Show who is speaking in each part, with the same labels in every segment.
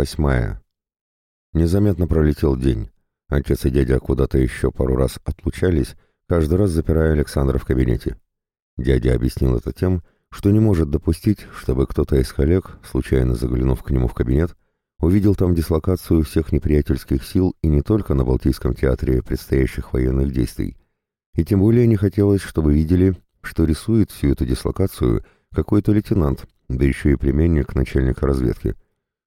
Speaker 1: Восьмая. Незаметно пролетел день. Отец и дядя куда-то еще пару раз отлучались, каждый раз запирая Александра в кабинете. Дядя объяснил это тем, что не может допустить, чтобы кто-то из коллег, случайно заглянув к нему в кабинет, увидел там дислокацию всех неприятельских сил и не только на Балтийском театре предстоящих военных действий. И тем более не хотелось, чтобы видели, что рисует всю эту дислокацию какой-то лейтенант, да еще и племянник начальника разведки.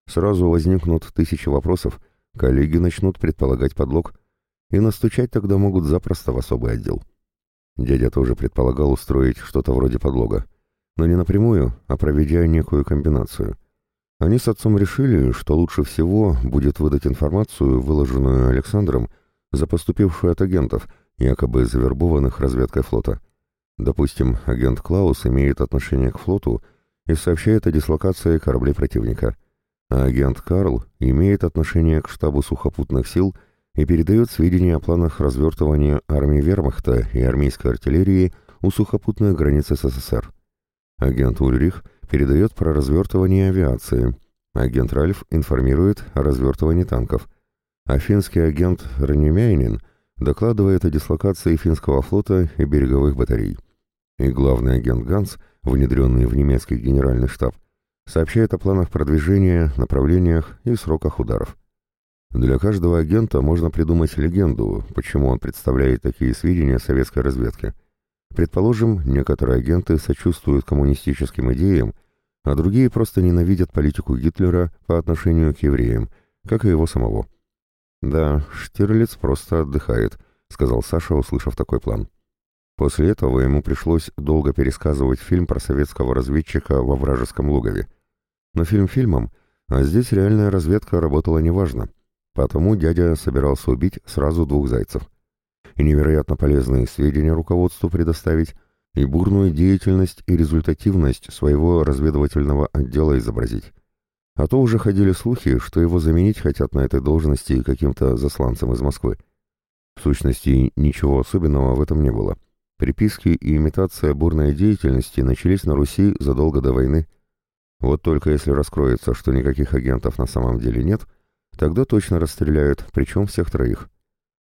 Speaker 1: Сразу возникнут тысячи вопросов, коллеги начнут предполагать подлог, и настучать тогда могут запросто в особый отдел. Дядя тоже предполагал устроить что-то вроде подлога, но не напрямую, а проведя некую комбинацию. Они с отцом решили, что лучше всего будет выдать информацию, выложенную Александром, за поступившую от агентов, якобы завербованных разведкой флота. Допустим, агент Клаус имеет отношение к флоту и сообщает о дислокации кораблей противника, а агент Карл имеет отношение к штабу сухопутных сил и передает сведения о планах развертывания армии вермахта и армейской артиллерии у сухопутных границ СССР. Агент Ульрих передает про развертывание авиации, агент Ральф информирует о развертывании танков, а финский агент Ранемяйнин докладывает о дислокации финского флота и береговых батарей. И главный агент Ганс, внедренный в немецкий генеральный штаб, сообщает о планах продвижения, направлениях и сроках ударов. Для каждого агента можно придумать легенду, почему он представляет такие сведения советской разведке. Предположим, некоторые агенты сочувствуют коммунистическим идеям, а другие просто ненавидят политику Гитлера по отношению к евреям, как и его самого. «Да, Штирлиц просто отдыхает», — сказал Саша, услышав такой план. После этого ему пришлось долго пересказывать фильм про советского разведчика во вражеском логове. Но фильм фильмом, а здесь реальная разведка работала неважно, потому дядя собирался убить сразу двух зайцев. И невероятно полезные сведения руководству предоставить, и бурную деятельность и результативность своего разведывательного отдела изобразить. А то уже ходили слухи, что его заменить хотят на этой должности каким-то засланцем из Москвы. В сущности, ничего особенного в этом не было. Приписки и имитация бурной деятельности начались на Руси задолго до войны. Вот только если раскроется, что никаких агентов на самом деле нет, тогда точно расстреляют, причем всех троих.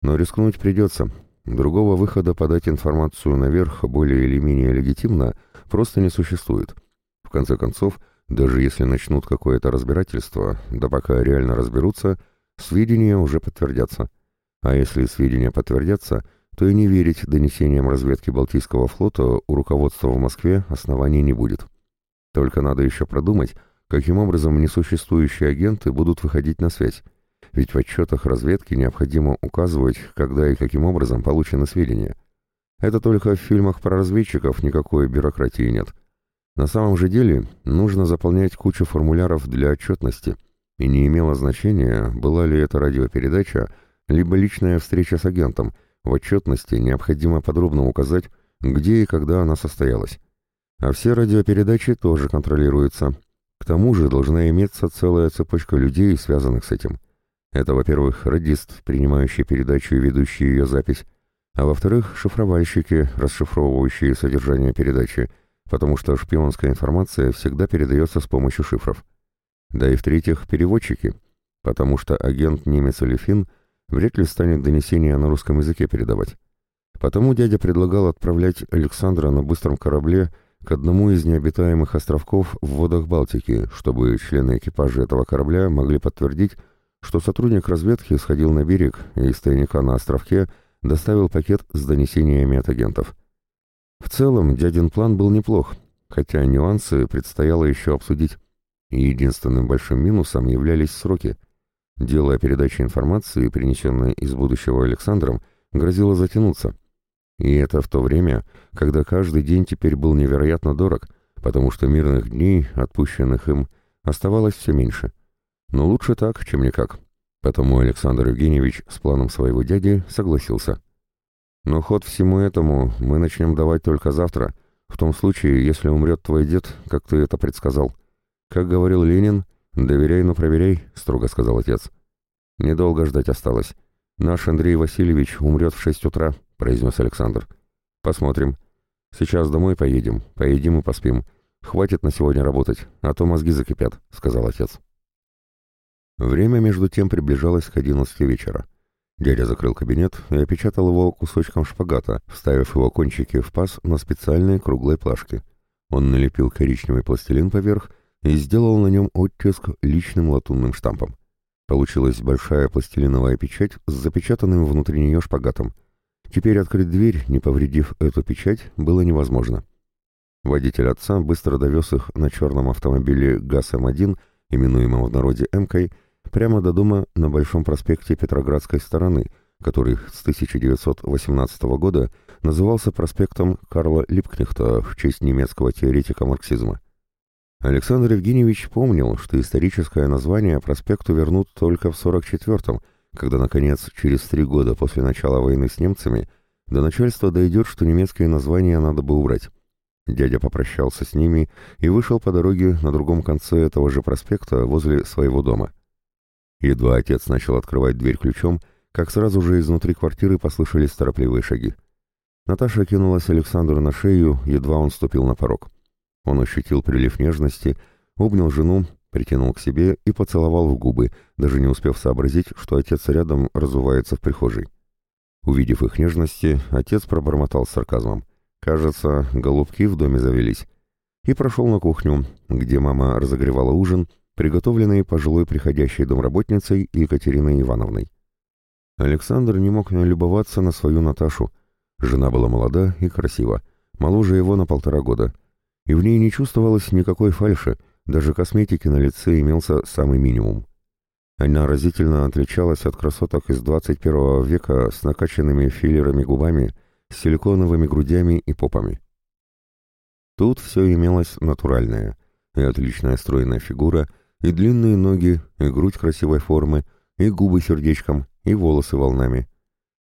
Speaker 1: Но рискнуть придется. Другого выхода подать информацию наверх более или менее легитимно просто не существует. В конце концов, даже если начнут какое-то разбирательство, да пока реально разберутся, сведения уже подтвердятся. А если сведения подтвердятся, то и не верить донесениям разведки Балтийского флота у руководства в Москве оснований не будет. Только надо еще продумать, каким образом несуществующие агенты будут выходить на связь, ведь в отчетах разведки необходимо указывать, когда и каким образом получены сведения. Это только в фильмах про разведчиков никакой бюрократии нет. На самом же деле нужно заполнять кучу формуляров для отчетности, и не имело значения, была ли это радиопередача, либо личная встреча с агентом, в отчетности необходимо подробно указать, где и когда она состоялась. А все радиопередачи тоже контролируются. К тому же должна иметься целая цепочка людей, связанных с этим. Это, во-первых, радист, принимающий передачу и ведущий ее запись, а во-вторых, шифровальщики, расшифровывающие содержание передачи, потому что шпионская информация всегда передается с помощью шифров. Да и в-третьих, переводчики, потому что агент немец или фин – вряд ли станет донесения на русском языке передавать. Потому дядя предлагал отправлять Александра на быстром корабле к одному из необитаемых островков в водах Балтики, чтобы члены экипажа этого корабля могли подтвердить, что сотрудник разведки сходил на берег и из тайника на островке доставил пакет с донесениями от агентов. В целом, дядин план был неплох, хотя нюансы предстояло еще обсудить. Единственным большим минусом являлись сроки – Дело о передаче информации, принесенной из будущего Александром, грозило затянуться. И это в то время, когда каждый день теперь был невероятно дорог, потому что мирных дней, отпущенных им, оставалось все меньше. Но лучше так, чем никак. Потому Александр Евгеньевич с планом своего дяди согласился. Но ход всему этому мы начнем давать только завтра, в том случае, если умрет твой дед, как ты это предсказал. Как говорил Ленин, «Доверяй, но проверяй», — строго сказал отец. «Недолго ждать осталось. Наш Андрей Васильевич умрет в шесть утра», — произнес Александр. «Посмотрим. Сейчас домой поедем, поедим и поспим. Хватит на сегодня работать, а то мозги закипят», — сказал отец. Время между тем приближалось к одиннадцати вечера. Дядя закрыл кабинет и опечатал его кусочком шпагата, вставив его кончики в паз на специальной круглой плашке. Он налепил коричневый пластилин поверх и сделал на нем оттиск личным латунным штампом. Получилась большая пластилиновая печать с запечатанным внутри нее шпагатом. Теперь открыть дверь, не повредив эту печать, было невозможно. Водитель отца быстро довез их на черном автомобиле ГАЗ-М1, именуемом в народе «Эмкой», прямо до дома на Большом проспекте Петроградской стороны, который с 1918 года назывался проспектом Карла Либкнехта в честь немецкого теоретика марксизма. Александр Евгеньевич помнил, что историческое название проспекту вернут только в 44-м, когда, наконец, через три года после начала войны с немцами до начальства дойдет, что немецкие названия надо бы убрать. Дядя попрощался с ними и вышел по дороге на другом конце этого же проспекта возле своего дома. Едва отец начал открывать дверь ключом, как сразу же изнутри квартиры послышались торопливые шаги. Наташа кинулась Александру на шею, едва он ступил на порог. Он ощутил прилив нежности, обнял жену, притянул к себе и поцеловал в губы, даже не успев сообразить, что отец рядом разувается в прихожей. Увидев их нежности, отец пробормотал с сарказмом. «Кажется, голубки в доме завелись». И прошел на кухню, где мама разогревала ужин, приготовленный пожилой приходящей домработницей Екатериной Ивановной. Александр не мог налюбоваться на свою Наташу. Жена была молода и красива, моложе его на полтора года, и в ней не чувствовалось никакой фальши, даже косметики на лице имелся самый минимум. Она разительно отличалась от красоток из 21 века с накачанными филлерами губами, силиконовыми грудями и попами. Тут все имелось натуральное, и отличная стройная фигура, и длинные ноги, и грудь красивой формы, и губы сердечком, и волосы волнами.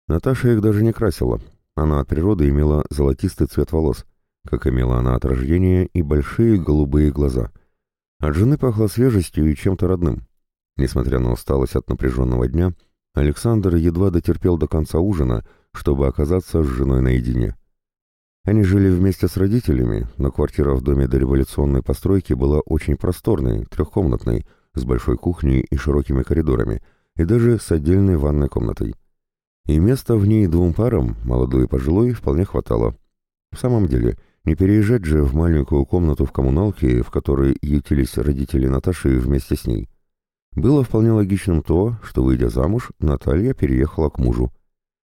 Speaker 1: Наташа их даже не красила, она от природы имела золотистый цвет волос, как имела она от рождения и большие голубые глаза. От жены пахло свежестью и чем-то родным. Несмотря на усталость от напряженного дня, Александр едва дотерпел до конца ужина, чтобы оказаться с женой наедине. Они жили вместе с родителями, но квартира в доме дореволюционной постройки была очень просторной, трехкомнатной, с большой кухней и широкими коридорами, и даже с отдельной ванной комнатой. И места в ней двум парам, молодой и пожилой, вполне хватало. В самом деле, не переезжать же в маленькую комнату в коммуналке, в которой ютились родители Наташи вместе с ней. Было вполне логичным то, что, выйдя замуж, Наталья переехала к мужу.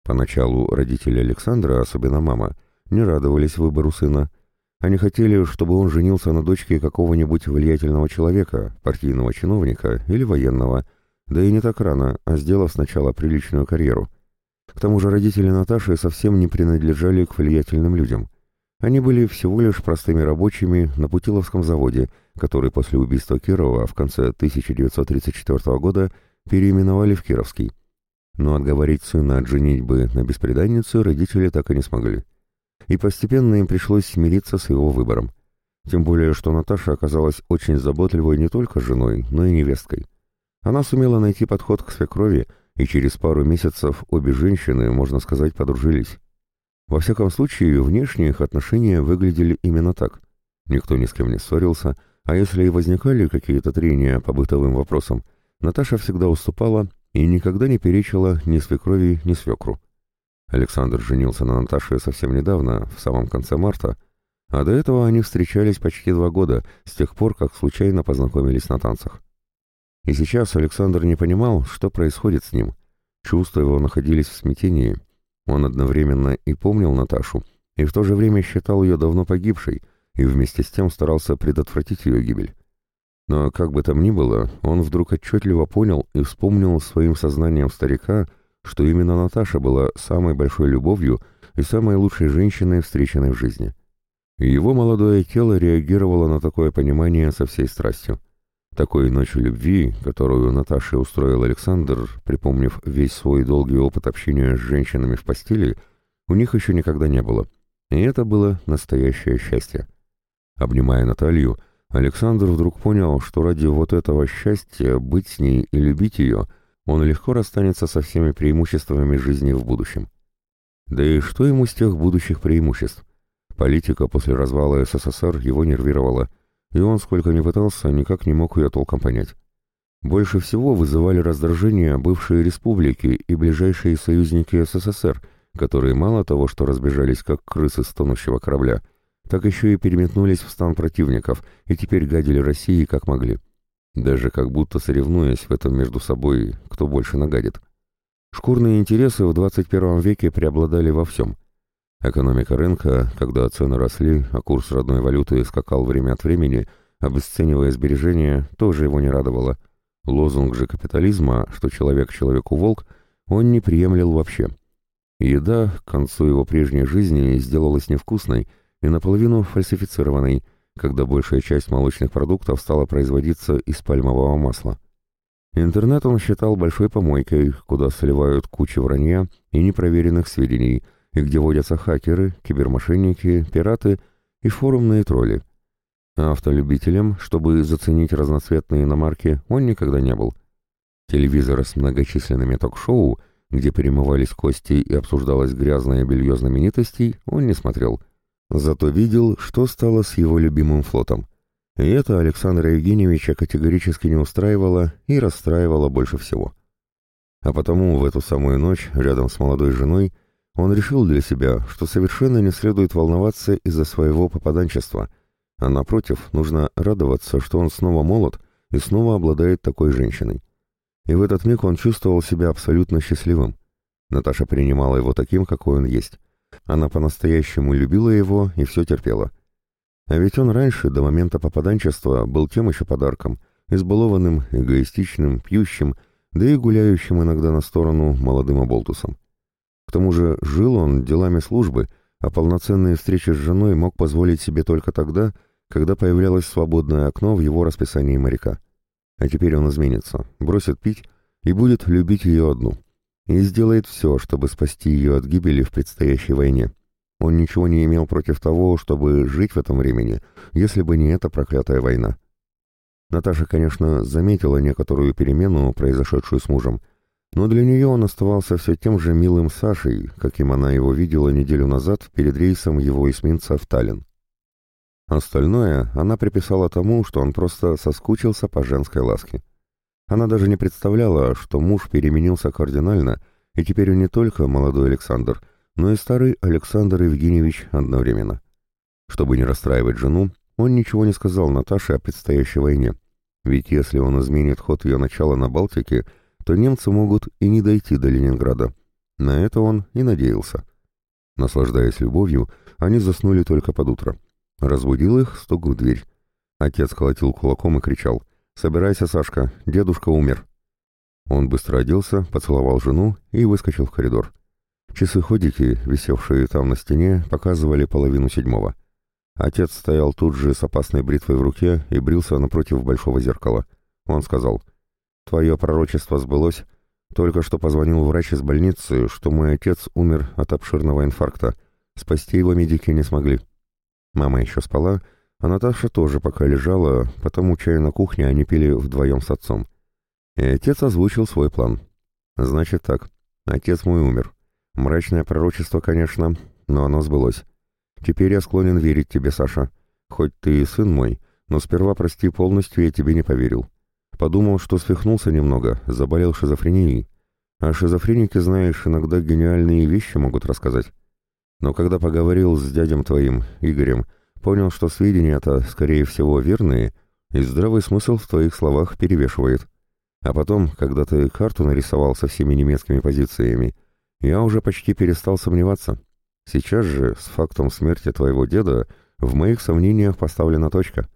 Speaker 1: Поначалу родители Александра, особенно мама, не радовались выбору сына. Они хотели, чтобы он женился на дочке какого-нибудь влиятельного человека, партийного чиновника или военного, да и не так рано, а сделав сначала приличную карьеру. К тому же родители Наташи совсем не принадлежали к влиятельным людям. Они были всего лишь простыми рабочими на Путиловском заводе, который после убийства Кирова в конце 1934 года переименовали в Кировский. Но отговорить сына от женитьбы на беспреданнице родители так и не смогли и постепенно им пришлось смириться с его выбором. Тем более, что Наташа оказалась очень заботливой не только женой, но и невесткой. Она сумела найти подход к свекрови, и через пару месяцев обе женщины, можно сказать, подружились. Во всяком случае, внешне их отношения выглядели именно так. Никто ни с кем не ссорился, а если и возникали какие-то трения по бытовым вопросам, Наташа всегда уступала и никогда не перечила ни свекрови, ни свекру. Александр женился на Наташе совсем недавно, в самом конце марта, а до этого они встречались почти два года, с тех пор, как случайно познакомились на танцах. И сейчас Александр не понимал, что происходит с ним. Чувства его находились в смятении. Он одновременно и помнил Наташу, и в то же время считал ее давно погибшей, и вместе с тем старался предотвратить ее гибель. Но как бы там ни было, он вдруг отчетливо понял и вспомнил своим сознанием старика, что именно Наташа была самой большой любовью и самой лучшей женщиной, встреченной в жизни. И его молодое тело реагировало на такое понимание со всей страстью. Такой ночью любви, которую Наташе устроил Александр, припомнив весь свой долгий опыт общения с женщинами в постели, у них еще никогда не было. И это было настоящее счастье. Обнимая Наталью, Александр вдруг понял, что ради вот этого счастья быть с ней и любить ее – он легко расстанется со всеми преимуществами жизни в будущем. Да и что ему с тех будущих преимуществ? Политика после развала СССР его нервировала, и он, сколько ни пытался, никак не мог ее толком понять. Больше всего вызывали раздражение бывшие республики и ближайшие союзники СССР, которые мало того, что разбежались как крысы с тонущего корабля, так еще и переметнулись в стан противников и теперь гадили России как могли. Даже как будто соревнуясь в этом между собой, кто больше нагадит. Шкурные интересы в 21 веке преобладали во всем. Экономика рынка, когда цены росли, а курс родной валюты скакал время от времени, обесценивая сбережения, тоже его не радовало. Лозунг же капитализма, что человек человеку волк, он не приемлил вообще. Еда к концу его прежней жизни сделалась невкусной и наполовину фальсифицированной, когда большая часть молочных продуктов стала производиться из пальмового масла. Интернет он считал большой помойкой, куда сливают кучу вранья и непроверенных сведений, и где водятся хакеры, кибермошенники, пираты и форумные тролли. А автолюбителем, чтобы заценить разноцветные иномарки, он никогда не был. Телевизор с многочисленными ток-шоу, где перемывались кости и обсуждалось грязное белье знаменитостей, он не смотрел. Зато видел, что стало с его любимым флотом. И это Александра Евгеньевича категорически не устраивало и расстраивало больше всего. А потому в эту самую ночь, рядом с молодой женой, он решил для себя, что совершенно не следует волноваться из-за своего попаданчества, а напротив, нужно радоваться, что он снова молод и снова обладает такой женщиной. И в этот миг он чувствовал себя абсолютно счастливым. Наташа принимала его таким, какой он есть. Она по-настоящему любила его и все терпела. А ведь он раньше, до момента попаданчества, был тем еще подарком, избалованным, эгоистичным, пьющим, да и гуляющим иногда на сторону молодым оболтусом. К тому же жил он делами службы, а полноценные встречи с женой мог позволить себе только тогда, когда появлялось свободное окно в его расписании моряка. А теперь он изменится, бросит пить и будет любить ее одну. И сделает все, чтобы спасти ее от гибели в предстоящей войне. Он ничего не имел против того, чтобы жить в этом времени, если бы не эта проклятая война. Наташа, конечно, заметила некоторую перемену, произошедшую с мужем, но для нее он оставался все тем же милым Сашей, каким она его видела неделю назад перед рейсом его эсминца в Таллин. Остальное она приписала тому, что он просто соскучился по женской ласке. Она даже не представляла, что муж переменился кардинально, и теперь он не только молодой Александр — но и старый Александр Евгеньевич одновременно. Чтобы не расстраивать жену, он ничего не сказал Наташе о предстоящей войне, ведь если он изменит ход ее начала на Балтике, то немцы могут и не дойти до Ленинграда. На это он и надеялся. Наслаждаясь любовью, они заснули только под утро. Разбудил их стук в дверь. Отец колотил кулаком и кричал «Собирайся, Сашка, дедушка умер». Он быстро оделся, поцеловал жену и выскочил в коридор. Часы-ходики, висевшие там на стене, показывали половину седьмого. Отец стоял тут же с опасной бритвой в руке и брился напротив большого зеркала. Он сказал, «Твое пророчество сбылось. Только что позвонил врач из больницы, что мой отец умер от обширного инфаркта. Спасти его медики не смогли». Мама еще спала, а Наташа тоже пока лежала, потому чай на кухне они пили вдвоем с отцом. И отец озвучил свой план. «Значит так, отец мой умер. Мрачное пророчество, конечно, но оно сбылось. Теперь я склонен верить тебе, Саша. Хоть ты и сын мой, но сперва, прости, полностью я тебе не поверил. Подумал, что свихнулся немного, заболел шизофренией. А шизофреники, знаешь, иногда гениальные вещи могут рассказать. Но когда поговорил с дядем твоим, Игорем, понял, что сведения-то, скорее всего, верные, и здравый смысл в твоих словах перевешивает. А потом, когда ты карту нарисовал со всеми немецкими позициями, я уже почти перестал сомневаться. Сейчас же, с фактом смерти твоего деда, в моих сомнениях поставлена точка.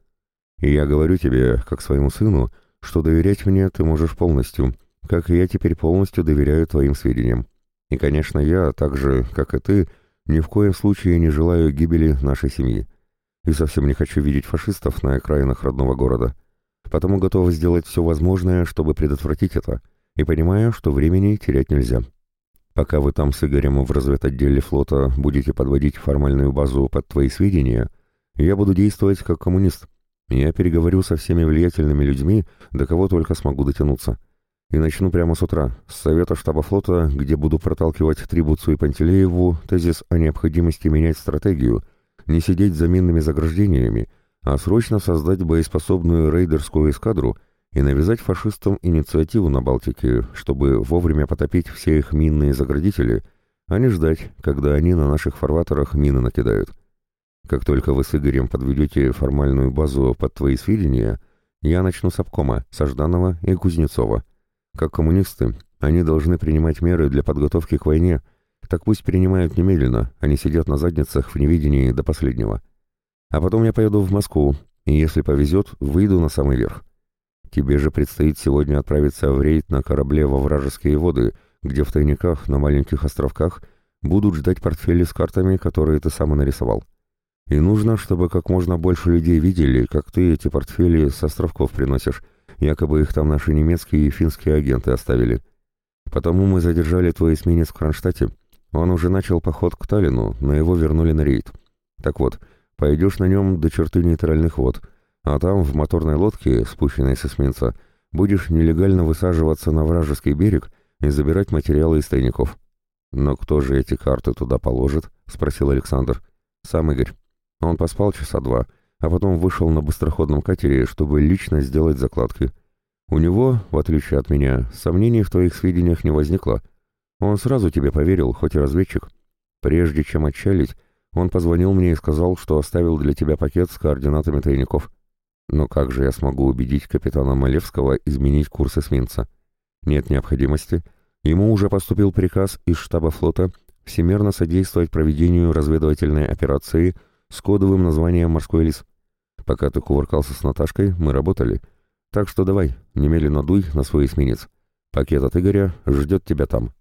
Speaker 1: И я говорю тебе, как своему сыну, что доверять мне ты можешь полностью, как и я теперь полностью доверяю твоим сведениям. И, конечно, я, так же, как и ты, ни в коем случае не желаю гибели нашей семьи. И совсем не хочу видеть фашистов на окраинах родного города. Потому готов сделать все возможное, чтобы предотвратить это, и понимаю, что времени терять нельзя. Пока вы там с Игорем в разведотделе флота будете подводить формальную базу под твои сведения, я буду действовать как коммунист. Я переговорю со всеми влиятельными людьми, до кого только смогу дотянуться. И начну прямо с утра, с совета штаба флота, где буду проталкивать Трибуцу и Пантелееву тезис о необходимости менять стратегию, не сидеть за минными заграждениями, а срочно создать боеспособную рейдерскую эскадру и навязать фашистам инициативу на Балтике, чтобы вовремя потопить все их минные заградители, а не ждать, когда они на наших фарватерах мины накидают. Как только вы с Игорем подведете формальную базу под твои сведения, я начну с обкома, Сажданова и Кузнецова. Как коммунисты, они должны принимать меры для подготовки к войне, так пусть принимают немедленно, они сидят на задницах в невидении до последнего. А потом я поеду в Москву, и если повезет, выйду на самый верх. Тебе же предстоит сегодня отправиться в рейд на корабле во вражеские воды, где в тайниках на маленьких островках будут ждать портфели с картами, которые ты сам нарисовал. И нужно, чтобы как можно больше людей видели, как ты эти портфели с островков приносишь, якобы их там наши немецкие и финские агенты оставили. Потому мы задержали твой эсминец в Кронштадте. Он уже начал поход к Таллину, но его вернули на рейд. Так вот, пойдешь на нем до черты нейтральных вод, а там, в моторной лодке, спущенной с эсминца, будешь нелегально высаживаться на вражеский берег и забирать материалы из тайников. «Но кто же эти карты туда положит?» — спросил Александр. «Сам Игорь. Он поспал часа два, а потом вышел на быстроходном катере, чтобы лично сделать закладки. У него, в отличие от меня, сомнений в твоих сведениях не возникло. Он сразу тебе поверил, хоть и разведчик. Прежде чем отчалить, он позвонил мне и сказал, что оставил для тебя пакет с координатами тайников. Но как же я смогу убедить капитана Малевского изменить курс эсминца? Нет необходимости. Ему уже поступил приказ из штаба флота всемерно содействовать проведению разведывательной операции с кодовым названием «Морской лис». Пока ты кувыркался с Наташкой, мы работали. Так что давай, немедленно дуй на свой эсминец. Пакет от Игоря ждет тебя там.